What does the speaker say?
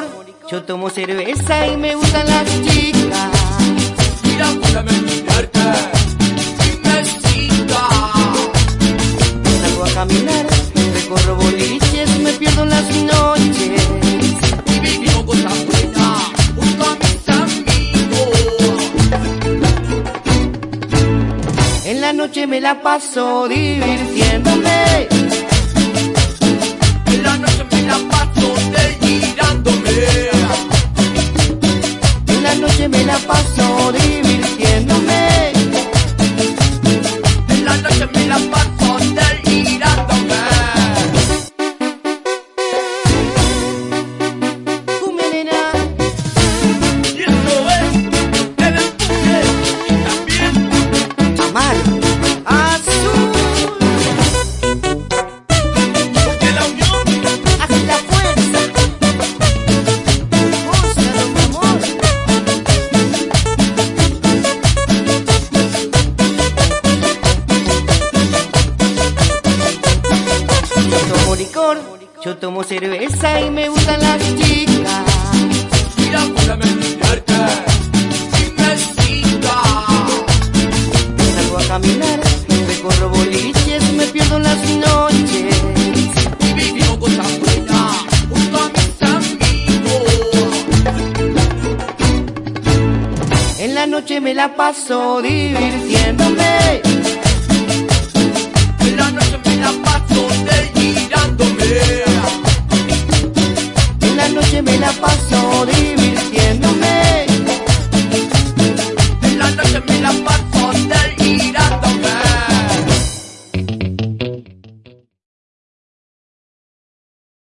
licor, yo tomo cerveza y me gustan las chicas. Mira, déjame enseñarte mi mesita. Salgo a caminar, recorro boliches, me pierdo en las noches. Y vivimos cosas buenas junto a mis amigos. En la noche me la paso divirtiéndome. Licor, yo tomo cerveza y me gustan las chicas. Mira, mi mesita. Salgo a caminar, recorro boliches, me pierdo en las noches. Y vivimos cosas buenas junto a mis amigos. En la noche me la paso divirtiéndome. En la noche noche me la paso.